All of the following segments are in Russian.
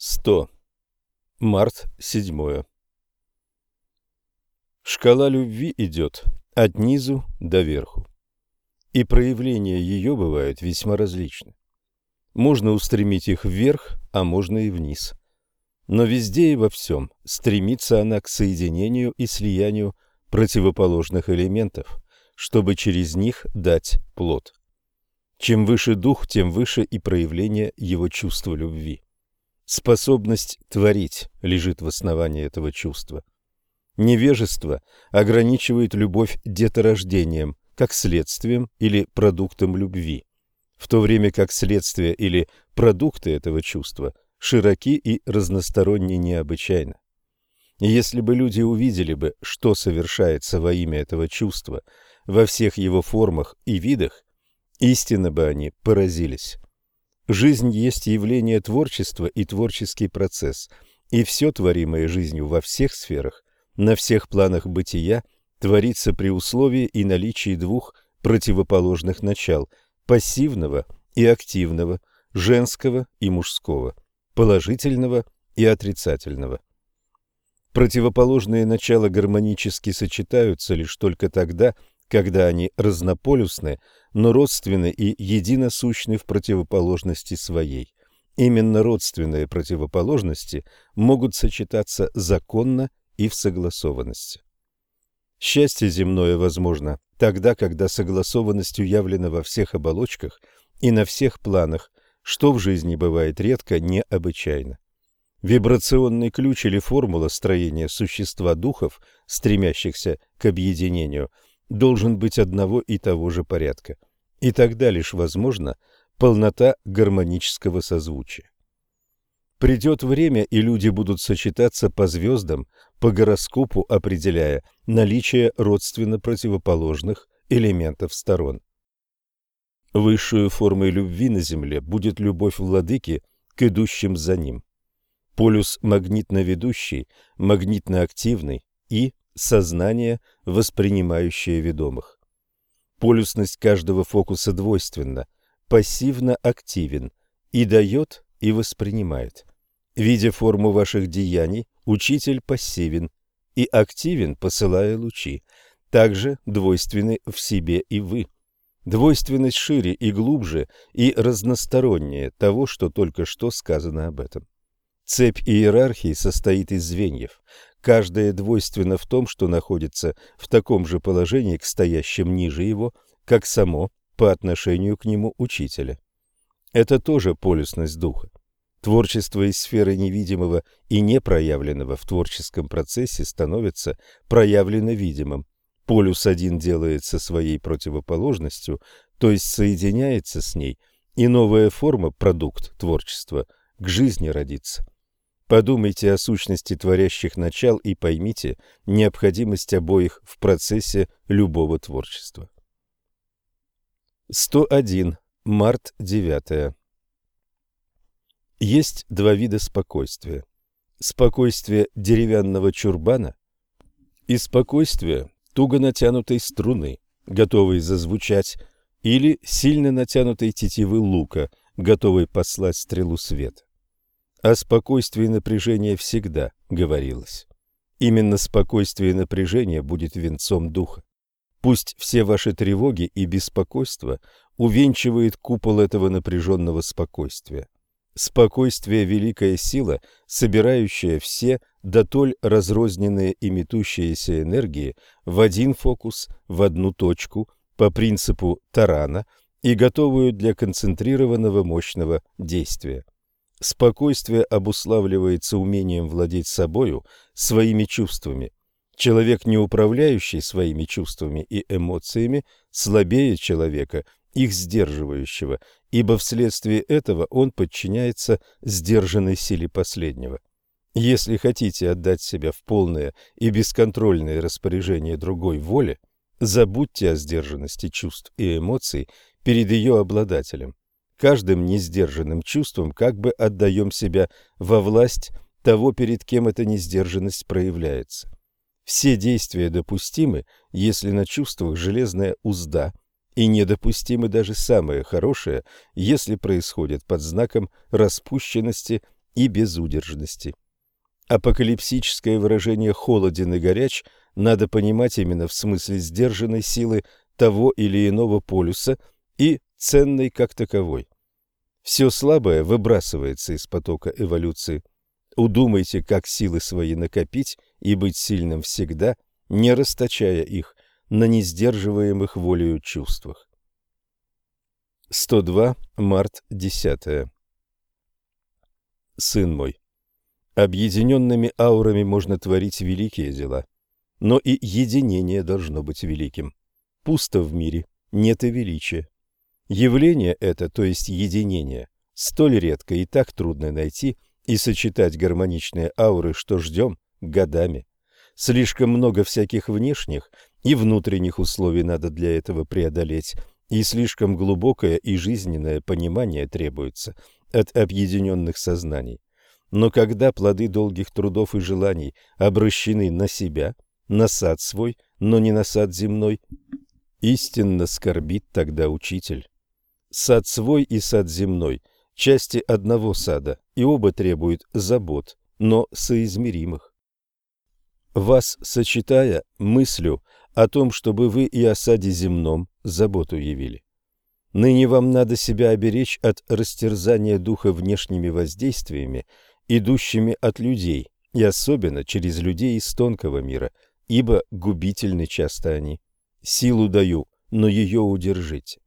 100. Март 7. Шкала любви идет от низу до верху, и проявления ее бывают весьма различны. Можно устремить их вверх, а можно и вниз. Но везде и во всем стремится она к соединению и слиянию противоположных элементов, чтобы через них дать плод. Чем выше дух, тем выше и проявление его чувства любви. Способность творить лежит в основании этого чувства. Невежество ограничивает любовь деторождением, как следствием или продуктом любви, в то время как следствие или продукты этого чувства широки и разносторонне необычайно. Если бы люди увидели бы, что совершается во имя этого чувства во всех его формах и видах, истинно бы они поразились. Жизнь есть явление творчества и творческий процесс, и все творимое жизнью во всех сферах, на всех планах бытия, творится при условии и наличии двух противоположных начал – пассивного и активного, женского и мужского, положительного и отрицательного. Противоположные начала гармонически сочетаются лишь только тогда, когда они разнополюсны, но родственны и единосущны в противоположности своей. Именно родственные противоположности могут сочетаться законно и в согласованности. Счастье земное возможно тогда, когда согласованность уявлена во всех оболочках и на всех планах, что в жизни бывает редко необычайно. Вибрационный ключ или формула строения существа духов, стремящихся к объединению – должен быть одного и того же порядка. И тогда лишь возможна полнота гармонического созвучия. Придет время, и люди будут сочетаться по звездам, по гороскопу определяя наличие родственно противоположных элементов сторон. Высшую формой любви на Земле будет любовь владыки к идущим за ним. Полюс магнитно-ведущий, магнитно-активный и сознание, воспринимающее ведомых. Полюсность каждого фокуса двойственна, пассивно активен и дает, и воспринимает. Видя форму ваших деяний, учитель пассивен и активен, посылая лучи. Также двойственны в себе и вы. Двойственность шире и глубже и разностороннее того, что только что сказано об этом. Цепь иерархии состоит из звеньев. Каждое двойственно в том, что находится в таком же положении к стоящим ниже его, как само по отношению к нему учителя. Это тоже полюсность духа. Творчество из сферы невидимого и непроявленного в творческом процессе становится проявленно видимым. Полюс один делается своей противоположностью, то есть соединяется с ней, и новая форма, продукт творчества, к жизни родится. Подумайте о сущности творящих начал и поймите необходимость обоих в процессе любого творчества. 101. Март 9. Есть два вида спокойствия. Спокойствие деревянного чурбана и спокойствие туго натянутой струны, готовой зазвучать, или сильно натянутой тетивы лука, готовой послать стрелу света. О спокойствии и напряжении всегда говорилось. Именно спокойствие и напряжение будет венцом духа. Пусть все ваши тревоги и беспокойства увенчивает купол этого напряженного спокойствия. Спокойствие – великая сила, собирающая все дотоль разрозненные и метущиеся энергии в один фокус, в одну точку, по принципу тарана и готовую для концентрированного мощного действия. Спокойствие обуславливается умением владеть собою, своими чувствами. Человек, не управляющий своими чувствами и эмоциями, слабее человека, их сдерживающего, ибо вследствие этого он подчиняется сдержанной силе последнего. Если хотите отдать себя в полное и бесконтрольное распоряжение другой воле, забудьте о сдержанности чувств и эмоций перед ее обладателем каждым несдержанным чувством как бы отдаем себя во власть того, перед кем эта несдержанность проявляется. Все действия допустимы, если на чувствах железная узда, и недопустимы даже самые хорошие, если происходят под знаком распущенности и безудержности. Апокалипсическое выражение «холоден и горяч» надо понимать именно в смысле сдержанной силы того или иного полюса и ценной как таковой. Все слабое выбрасывается из потока эволюции. Удумайте, как силы свои накопить и быть сильным всегда, не расточая их на несдерживаемых волею чувствах. 102. Март 10. Сын мой, объединенными аурами можно творить великие дела, но и единение должно быть великим. Пусто в мире, нет и величия. Явление это, то есть единение, столь редко и так трудно найти и сочетать гармоничные ауры, что ждем годами. Слишком много всяких внешних и внутренних условий надо для этого преодолеть, и слишком глубокое и жизненное понимание требуется от объединенных сознаний. Но когда плоды долгих трудов и желаний обращены на себя, на сад свой, но не на сад земной, истинно скорбит тогда учитель. Сад свой и сад земной – части одного сада, и оба требуют забот, но соизмеримых. Вас сочетая мыслью о том, чтобы вы и о саде земном заботу явили. Ныне вам надо себя оберечь от растерзания духа внешними воздействиями, идущими от людей, и особенно через людей из тонкого мира, ибо губительны часто они. Силу даю, но ее удержите.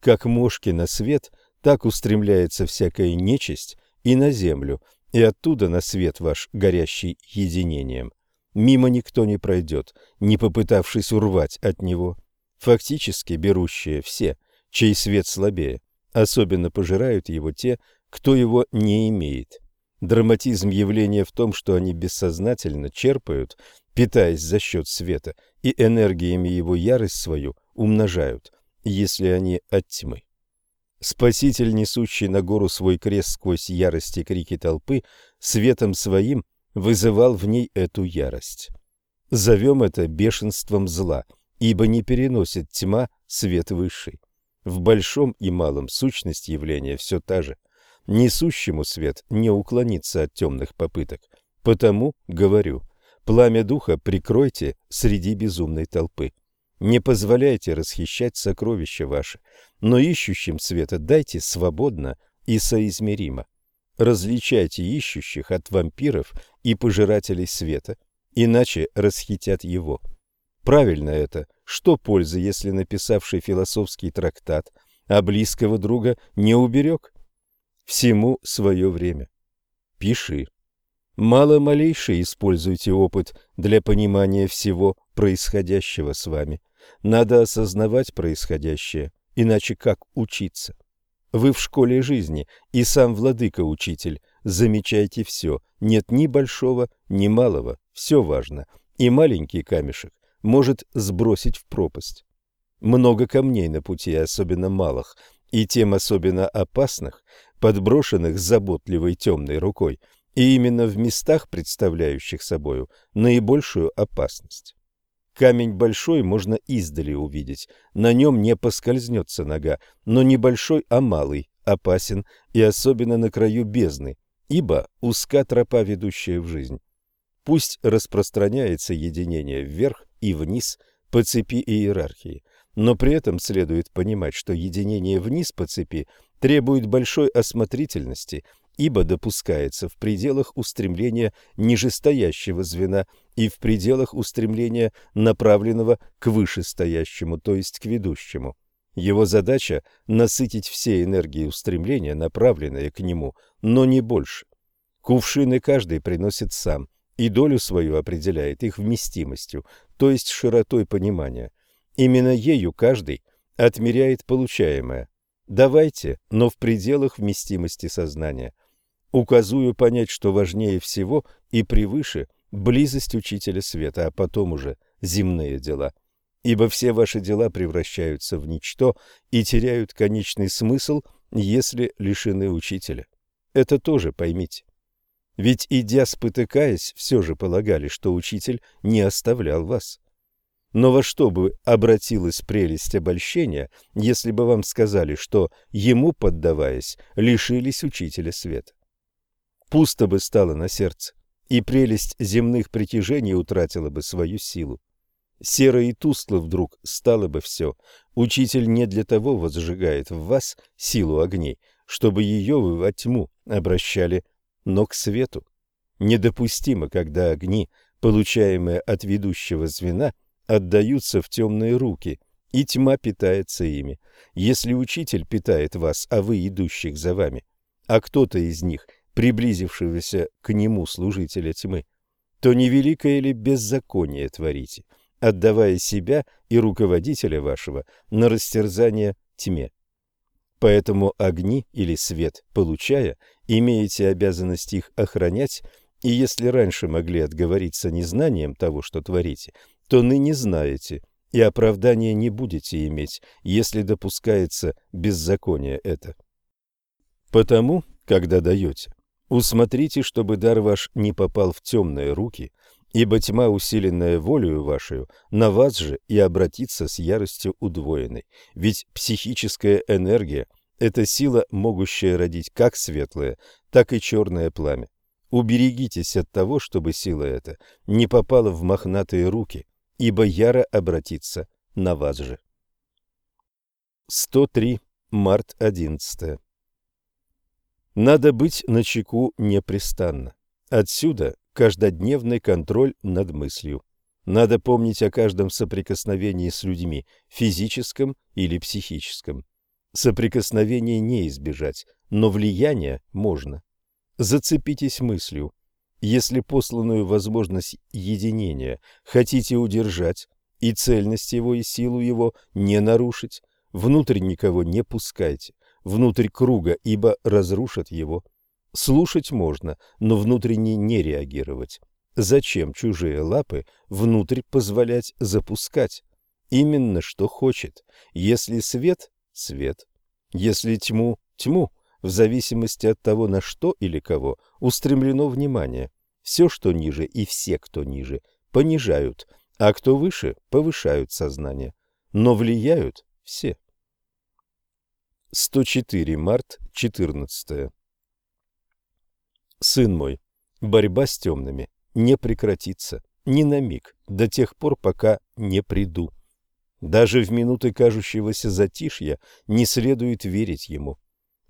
Как мошки на свет, так устремляется всякая нечисть и на землю, и оттуда на свет ваш, горящий единением. Мимо никто не пройдет, не попытавшись урвать от него. Фактически берущие все, чей свет слабее, особенно пожирают его те, кто его не имеет. Драматизм явления в том, что они бессознательно черпают, питаясь за счет света, и энергиями его ярость свою умножают, если они от тьмы. Спаситель, несущий на гору свой крест сквозь ярости крики толпы, светом своим – вызывал в ней эту ярость. Зовем это бешенством зла, ибо не переносит тьма свет высший. В большом и малом сущность явления все та же. Несущему свет не уклониться от темных попыток. Потому, говорю, пламя духа прикройте среди безумной толпы. Не позволяйте расхищать сокровища ваши, но ищущим света дайте свободно и соизмеримо. Различайте ищущих от вампиров и пожирателей света, иначе расхитят его. Правильно это. Что пользы, если написавший философский трактат, а близкого друга не уберег? Всему свое время. Пиши. Мало малейший используйте опыт для понимания всего происходящего с вами. Надо осознавать происходящее, иначе как учиться? Вы в школе жизни, и сам владыка-учитель. Замечайте все. Нет ни большого, ни малого. Все важно. И маленький камешек может сбросить в пропасть. Много камней на пути, особенно малых, и тем особенно опасных, подброшенных заботливой темной рукой, и именно в местах, представляющих собою наибольшую опасность. Камень большой можно издали увидеть, на нем не поскользнется нога, но небольшой, а малый, опасен и особенно на краю бездны, ибо узка тропа, ведущая в жизнь. Пусть распространяется единение вверх и вниз по цепи иерархии, но при этом следует понимать, что единение вниз по цепи требует большой осмотрительности ибо допускается в пределах устремления нижестоящего звена и в пределах устремления, направленного к вышестоящему, то есть к ведущему. Его задача – насытить все энергии устремления, направленные к нему, но не больше. Кувшины каждый приносит сам, и долю свою определяет их вместимостью, то есть широтой понимания. Именно ею каждый отмеряет получаемое. Давайте, но в пределах вместимости сознания – указую понять, что важнее всего и превыше близость учителя света, а потом уже земные дела. Ибо все ваши дела превращаются в ничто и теряют конечный смысл, если лишены учителя. Это тоже поймите. Ведь, идя спотыкаясь, все же полагали, что учитель не оставлял вас. Но во что бы обратилась прелесть обольщения, если бы вам сказали, что ему, поддаваясь, лишились учителя света? Пусто бы стало на сердце, и прелесть земных притяжений утратила бы свою силу. Серо и тускло вдруг стало бы все. Учитель не для того возжигает в вас силу огней, чтобы ее вы во тьму обращали, но к свету. Недопустимо, когда огни, получаемые от ведущего звена, отдаются в темные руки, и тьма питается ими. Если учитель питает вас, а вы идущих за вами, а кто-то из них, приблизившегося к нему служителя тьмы, то невеликое ли беззаконие творите, отдавая себя и руководителя вашего на растерзание тьме. Поэтому огни или свет, получая, имеете обязанность их охранять, и если раньше могли отговориться незнанием того, что творите, то ныне знаете, и оправдания не будете иметь, если допускается беззаконие это. Потому, когда даете, усмотрите, чтобы дар ваш не попал в темные руки, ибо тьма, усиленная волею вашей, на вас же и обратится с яростью удвоенной. Ведь психическая энергия – это сила, могущая родить как светлое, так и черное пламя. Уберегитесь от того, чтобы сила эта не попала в мохнатые руки, ибо яро обратится на вас же. 103. Март 11. Надо быть начеку непрестанно. Отсюда каждодневный контроль над мыслью. Надо помнить о каждом соприкосновении с людьми, физическом или психическом. Соприкосновение не избежать, но влияние можно. Зацепитесь мыслью. Если посланную возможность единения хотите удержать, и цельность его и силу его не нарушить, внутрь никого не пускайте, внутрь круга, ибо разрушат его. Слушать можно, но внутренне не реагировать. Зачем чужие лапы внутрь позволять запускать? Именно что хочет. Если свет – свет. Если тьму – тьму. В зависимости от того, на что или кого устремлено внимание. Все, что ниже, и все, кто ниже, понижают, а кто выше, повышают сознание. Но влияют все. 104 март 14 Сын мой, борьба с темными не прекратится ни на миг, до тех пор, пока не приду. Даже в минуты кажущегося затишья не следует верить ему.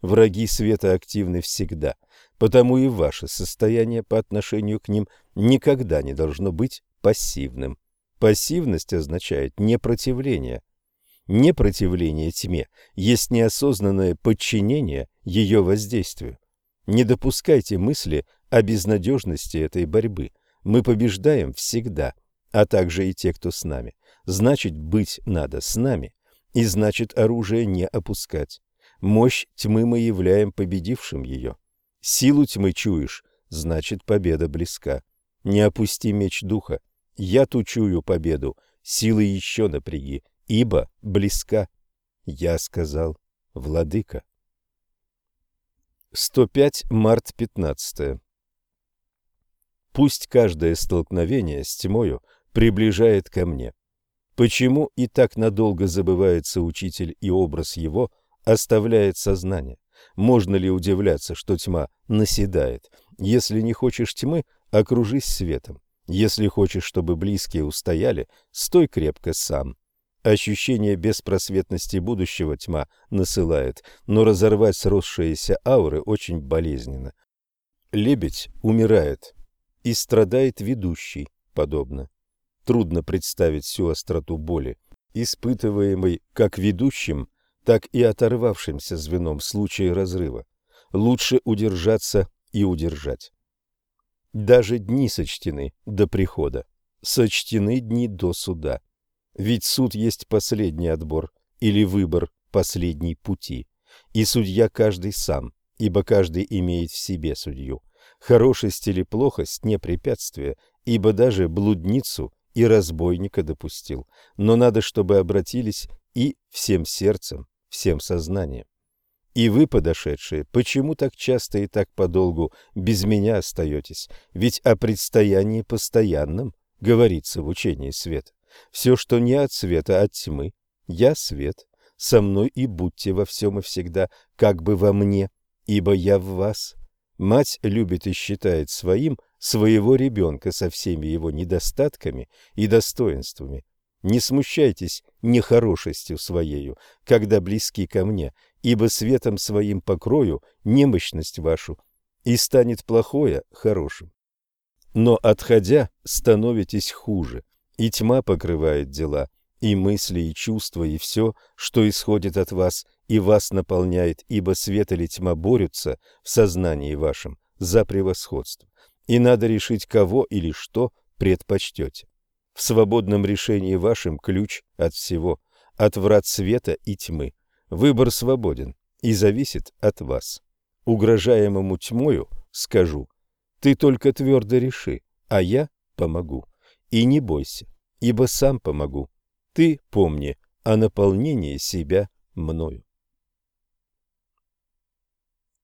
Враги света активны всегда, потому и ваше состояние по отношению к ним никогда не должно быть пассивным. Пассивность означает непротивление. Непротивление тьме есть неосознанное подчинение ее воздействию. Не допускайте мысли о безнадежности этой борьбы. Мы побеждаем всегда, а также и те, кто с нами. Значит, быть надо с нами, и значит, оружие не опускать. Мощь тьмы мы являем победившим ее. Силу тьмы чуешь, значит, победа близка. Не опусти меч духа. Я тучую победу, силы еще напряги, ибо близка. Я сказал, владыка. 105 март 15. Пусть каждое столкновение с тьмою приближает ко мне. Почему и так надолго забывается учитель и образ его оставляет сознание? Можно ли удивляться, что тьма наседает? Если не хочешь тьмы, окружись светом. Если хочешь, чтобы близкие устояли, стой крепко сам. Ощущение беспросветности будущего тьма насылает, но разорвать сросшиеся ауры очень болезненно. Лебедь умирает, и страдает ведущий, подобно. Трудно представить всю остроту боли, испытываемой как ведущим, так и оторвавшимся звеном в случае разрыва. Лучше удержаться и удержать. Даже дни сочтены до прихода, сочтены дни до суда. Ведь суд есть последний отбор или выбор последней пути, и судья каждый сам, ибо каждый имеет в себе судью. Хорошесть или плохость не препятствие, ибо даже блудницу и разбойника допустил, но надо, чтобы обратились и всем сердцем, всем сознанием. И вы, подошедшие, почему так часто и так подолгу без меня остаетесь? Ведь о предстоянии постоянном говорится в учении света. Все, что не от света, от тьмы. Я свет. Со мной и будьте во всем и всегда, как бы во мне, ибо я в вас. Мать любит и считает своим своего ребенка со всеми его недостатками и достоинствами. Не смущайтесь нехорошестью своею, когда близки ко мне, ибо светом своим покрою немощность вашу, и станет плохое хорошим. Но, отходя, становитесь хуже, и тьма покрывает дела, и мысли, и чувства, и все, что исходит от вас, и вас наполняет, ибо свет или тьма борются в сознании вашем за превосходство, и надо решить, кого или что предпочтете. В свободном решении вашем ключ от всего, от врат света и тьмы. Выбор свободен и зависит от вас. Угрожаемому тьмою скажу, ты только твердо реши, а я помогу. И не бойся, ибо сам помогу. Ты помни о наполнении себя мною.